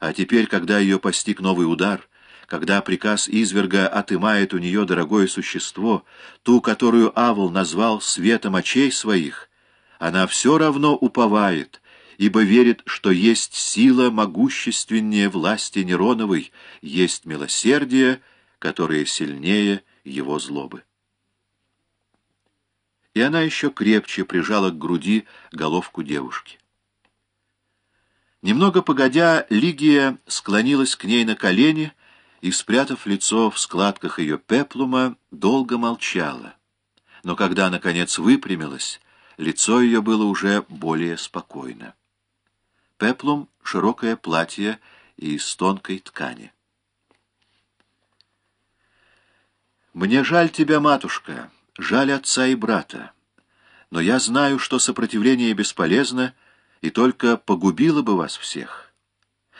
А теперь, когда ее постиг новый удар, когда приказ изверга отымает у нее дорогое существо, ту, которую Авл назвал светом очей своих, она все равно уповает, ибо верит, что есть сила могущественнее власти Нероновой, есть милосердие, которое сильнее его злобы. И она еще крепче прижала к груди головку девушки. Немного погодя, Лигия склонилась к ней на колени и, спрятав лицо в складках ее пеплума, долго молчала. Но когда, наконец, выпрямилась, лицо ее было уже более спокойно. Пеплум — широкое платье из тонкой ткани. «Мне жаль тебя, матушка, жаль отца и брата, но я знаю, что сопротивление бесполезно — и только погубила бы вас всех.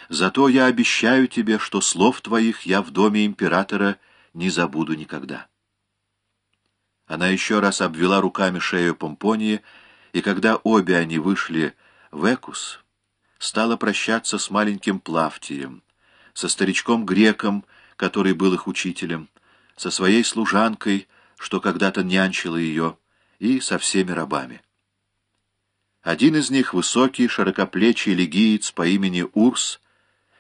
Зато я обещаю тебе, что слов твоих я в доме императора не забуду никогда». Она еще раз обвела руками шею Помпонии, и когда обе они вышли в Экус, стала прощаться с маленьким Плавтием, со старичком-греком, который был их учителем, со своей служанкой, что когда-то нянчила ее, и со всеми рабами. Один из них — высокий, широкоплечий лигиец по имени Урс,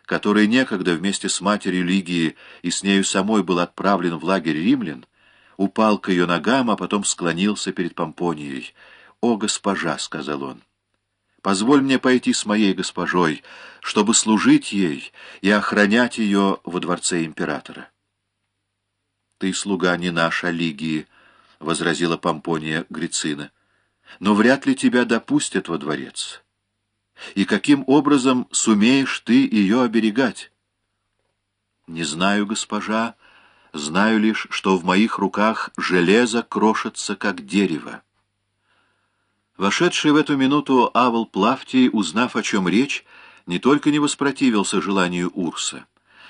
который некогда вместе с матерью Лигии и с нею самой был отправлен в лагерь римлян, упал к ее ногам, а потом склонился перед Помпонией. «О, госпожа!» — сказал он. «Позволь мне пойти с моей госпожой, чтобы служить ей и охранять ее во дворце императора». «Ты слуга не наша Лигии», — возразила Помпония Грицина но вряд ли тебя допустят во дворец. И каким образом сумеешь ты ее оберегать? Не знаю, госпожа, знаю лишь, что в моих руках железо крошится, как дерево. Вошедший в эту минуту Авл Плавтий, узнав, о чем речь, не только не воспротивился желанию Урса,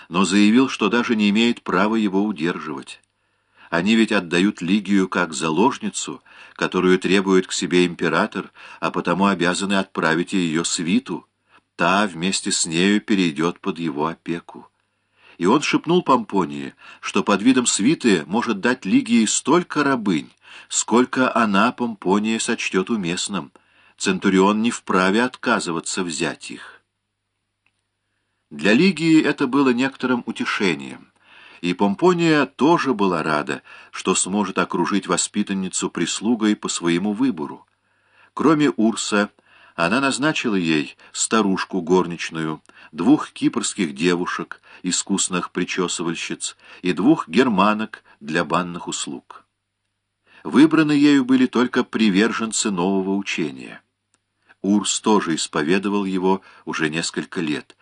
но заявил, что даже не имеет права его удерживать. Они ведь отдают Лигию как заложницу, которую требует к себе император, а потому обязаны отправить ее свиту. Та вместе с нею перейдет под его опеку. И он шепнул Помпонии, что под видом свиты может дать Лигии столько рабынь, сколько она, Помпония, сочтет уместным. Центурион не вправе отказываться взять их. Для Лигии это было некоторым утешением. И Помпония тоже была рада, что сможет окружить воспитанницу прислугой по своему выбору. Кроме Урса, она назначила ей старушку горничную, двух кипрских девушек, искусных причесывальщиц, и двух германок для банных услуг. Выбраны ею были только приверженцы нового учения. Урс тоже исповедовал его уже несколько лет,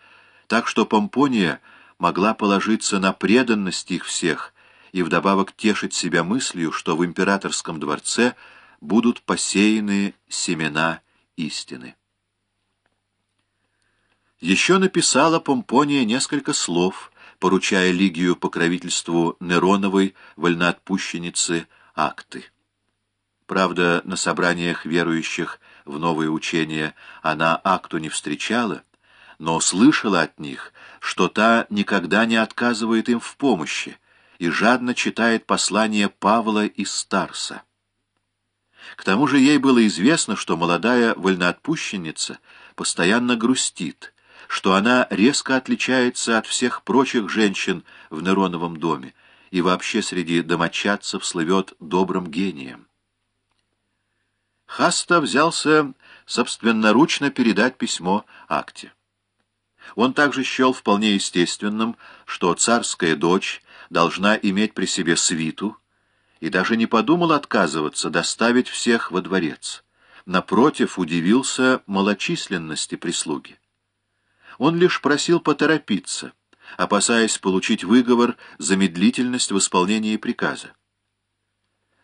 так что Помпония — могла положиться на преданность их всех и вдобавок тешить себя мыслью, что в императорском дворце будут посеяны семена истины. Еще написала Помпония несколько слов, поручая Лигию покровительству Нероновой вольноотпущенницы Акты. Правда, на собраниях верующих в новые учения она Акту не встречала, но слышала от них, что та никогда не отказывает им в помощи и жадно читает послания Павла из Старса. К тому же ей было известно, что молодая вольноотпущенница постоянно грустит, что она резко отличается от всех прочих женщин в Нероновом доме и вообще среди домочадцев слывет добрым гением. Хаста взялся собственноручно передать письмо Акте. Он также счел вполне естественным, что царская дочь должна иметь при себе свиту, и даже не подумал отказываться доставить всех во дворец. Напротив, удивился малочисленности прислуги. Он лишь просил поторопиться, опасаясь получить выговор за медлительность в исполнении приказа.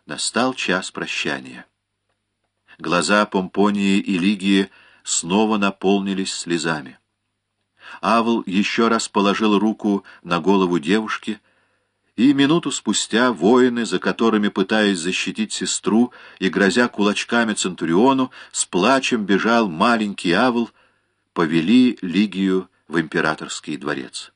Настал час прощания. Глаза Помпонии и Лигии снова наполнились слезами. Авл еще раз положил руку на голову девушки, и минуту спустя воины, за которыми, пытаясь защитить сестру и грозя кулачками Центуриону, с плачем бежал маленький Авл, повели Лигию в императорский дворец.